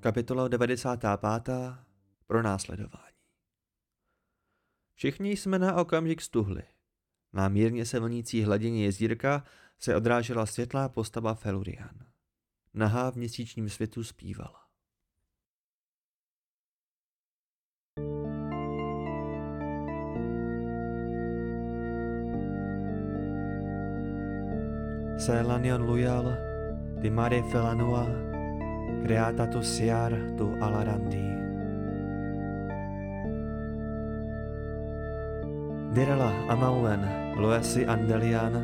Kapitola 95. Pro následování. Všichni jsme na okamžik stuhli. Na mírně se vlnící hladině jezírka se odrážela světlá postava Felurian. Nahá v měsíčním světu zpívala. Selanion lujal, di mare felanua, creata tu siar tu alarandi. Direla amauen loesi andelian,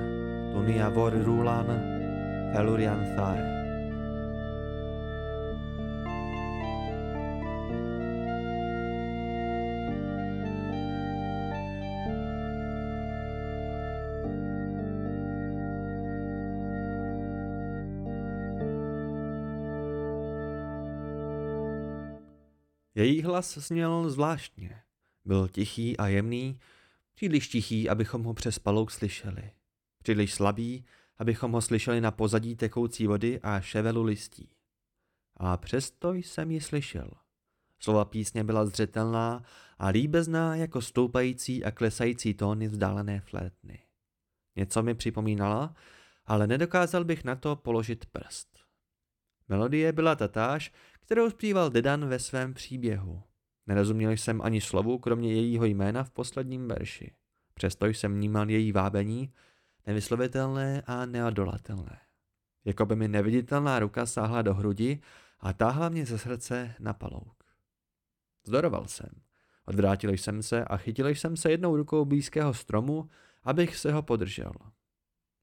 tunia vor rulan, felurian thae. Její hlas zněl zvláštně. Byl tichý a jemný, příliš tichý, abychom ho přes palouk slyšeli. Příliš slabý, abychom ho slyšeli na pozadí tekoucí vody a ševelu listí. A přesto jsem ji slyšel. Slova písně byla zřetelná a líbezná jako stoupající a klesající tóny vzdálené flétny. Něco mi připomínala, ale nedokázal bych na to položit prst. Melodie byla tatáž, kterou zpíval Dedan ve svém příběhu. Nerozuměl jsem ani slovu, kromě jejího jména v posledním verši. Přesto jsem vnímal její vábení, nevyslovitelné a neodolatelné. Jako by mi neviditelná ruka sáhla do hrudi a táhla mě ze srdce na palouk. Zdoroval jsem. Odvrátil jsem se a chytil jsem se jednou rukou blízkého stromu, abych se ho podržel.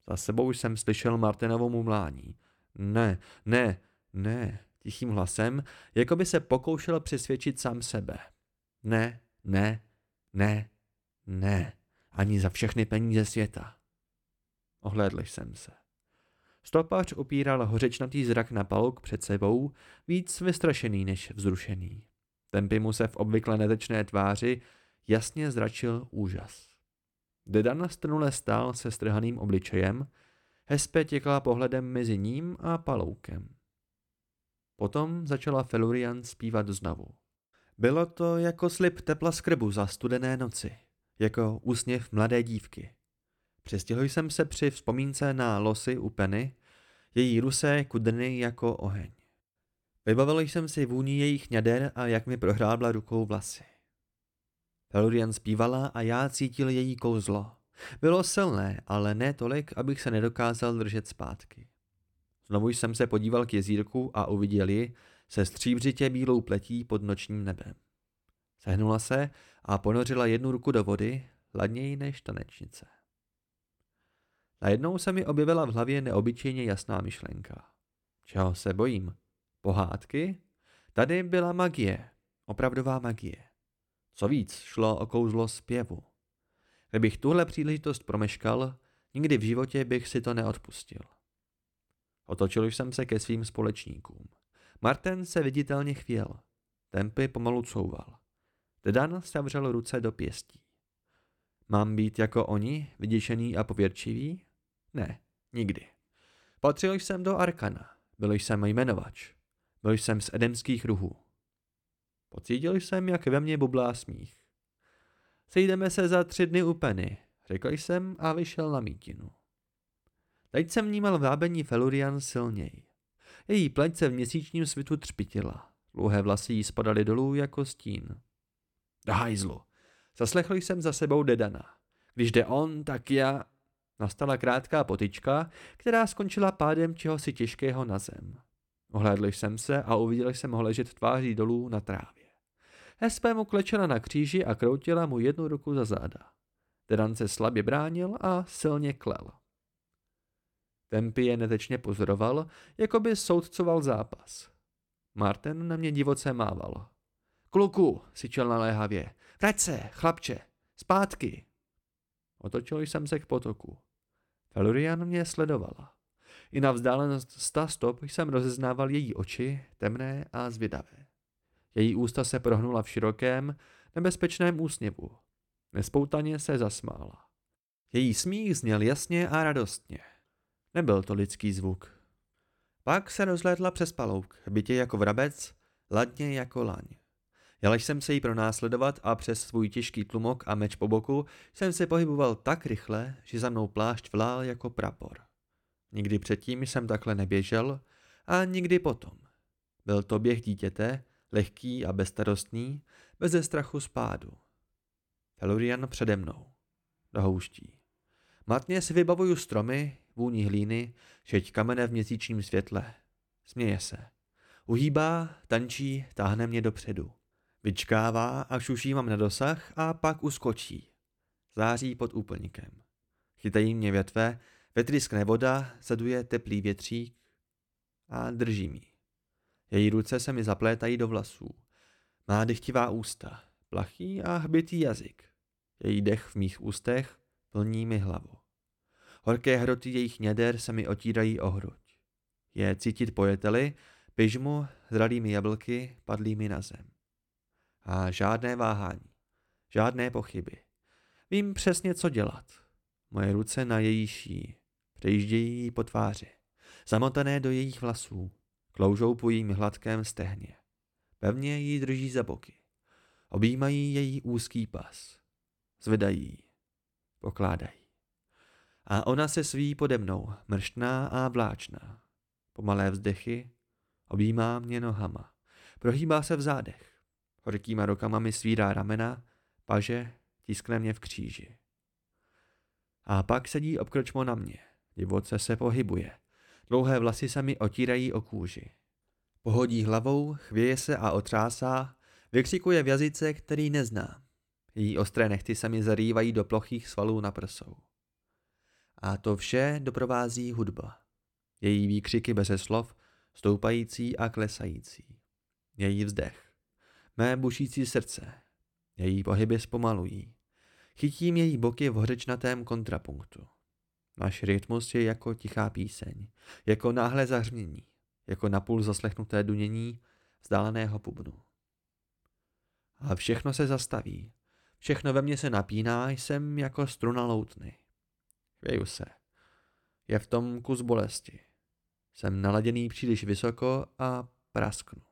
Za sebou jsem slyšel Martinovo mumlání. Ne, ne, ne, tichým hlasem, jako by se pokoušel přesvědčit sám sebe. Ne, ne, ne, ne, ani za všechny peníze světa. Ohlédl jsem se. Stopař upíral hořečnatý zrak na palouk před sebou, víc vystrašený než vzrušený. Tempy mu se v obvykle netečné tváři jasně zračil úžas. Dedan strnule stál se strhaným obličejem, Hespe těkla pohledem mezi ním a paloukem. Potom začala Felurian zpívat znovu. Bylo to jako slib tepla skrbu za studené noci, jako úsměv mladé dívky. Přestihl jsem se při vzpomínce na losy u Penny, její rusé kudrny jako oheň. Vybavil jsem si vůni jejich ňader a jak mi prohrábla rukou vlasy. Felurian zpívala a já cítil její kouzlo. Bylo silné, ale ne tolik, abych se nedokázal držet zpátky. Znovu jsem se podíval k jezírku a uviděl ji se stříbřitě bílou pletí pod nočním nebem. Sehnula se a ponořila jednu ruku do vody, ladněji než tanečnice. Najednou se mi objevila v hlavě neobyčejně jasná myšlenka. Čeho se bojím? Pohádky? Tady byla magie, opravdová magie. Co víc, šlo o kouzlo zpěvu. Kdybych tuhle příležitost promeškal, nikdy v životě bych si to neodpustil. Otočil jsem se ke svým společníkům. Martin se viditelně chvěl. Tempy pomalu couval. Dedan stavřel ruce do pěstí. Mám být jako oni, vyděšený a pověrčivý? Ne, nikdy. Patřil jsem do Arkana. Byl jsem jmenovač. Byl jsem z edemských ruhů. Pocítil jsem, jak ve mně bublá smích. Sejdeme se za tři dny u Penny, řekl jsem a vyšel na mítinu. Teď jsem vnímal vábení Felurian silněji. Její pleť se v měsíčním světu třpitila. Dlouhé vlasy jí spadaly dolů jako stín. Do hajzlu. Zaslechl jsem za sebou Dedana. Když jde on, tak já... Nastala krátká potička, která skončila pádem čehosi těžkého na zem. Ohlédl jsem se a uviděl jsem ho ležet tváří dolů na trávě. Hespe mu klečela na kříži a kroutila mu jednu ruku za záda. Dedan se slabě bránil a silně klel. Tempy je netečně pozoroval, jako by soudcoval zápas. Martin na mě divoce mával. Kluku, syčel naléhavě. Vrať se, chlapče, zpátky. Otočil jsem se k potoku. Felurian mě sledovala. I na vzdálenost sta stop jsem rozeznával její oči, temné a zvědavé. Její ústa se prohnula v širokém, nebezpečném úsměvu. Nespoutaně se zasmála. Její smích zněl jasně a radostně. Nebyl to lidský zvuk. Pak se rozhlédla přes palouk, bytě jako vrabec, ladně jako laň. Jel jsem se jí pronásledovat a přes svůj těžký tlumok a meč po boku jsem se pohyboval tak rychle, že za mnou plášť vlál jako prapor. Nikdy předtím jsem takhle neběžel a nikdy potom. Byl to běh dítěte, lehký a bezstarostný, beze strachu spádu. Felurian přede mnou. Do houští. Matně si vybavuju stromy, vůní hlíny, šeť kamene v měsíčním světle. Směje se. Uhýbá, tančí, táhne mě dopředu. Vyčkává, až už mám na dosah a pak uskočí. Září pod úplníkem. Chytají mě větve, vetryskne voda, zaduje teplý větřík a drží mi. Její ruce se mi zaplétají do vlasů. Má dychtivá ústa, plachý a hbitý jazyk. Její dech v mých ústech plní mi hlavu. Horké hroty jejich něder se mi otírají o hruď. Je cítit pojeteli, pyžmu, zralými jablky, padlými na zem. A žádné váhání, žádné pochyby. Vím přesně, co dělat. Moje ruce na její šíji, přejíždějí jí po tváři, zamotané do jejich vlasů, kloužou po jím hladkém stehně. Pevně jí drží za boky. Objímají její úzký pas. Zvedají Pokládají. A ona se sví pode mnou, mrštná a vláčná. Pomalé vzdechy, objímá mě nohama. Prohýbá se v zádech. Horkýma rukama mi svírá ramena, paže, tiskne mě v kříži. A pak sedí obkročmo na mě. Divoce se pohybuje. Dlouhé vlasy se mi otírají o kůži. Pohodí hlavou, chvěje se a otřásá, vykřikuje v jazyce, který neznám. Její ostré nechty se mi zarývají do plochých svalů na prsou. A to vše doprovází hudba. Její výkřiky beze slov, stoupající a klesající. Její vzdech. Mé bušící srdce. Její pohyby zpomalují. Chytím její boky v hořečnatém kontrapunktu. Náš rytmus je jako tichá píseň, jako náhle zahřmění, jako napůl zaslechnuté dunění vzdáleného pubnu. A všechno se zastaví. Všechno ve mně se napíná, jsem jako struna loutny. Chvěju se. Je v tom kus bolesti. Jsem naladěný příliš vysoko a prasknu.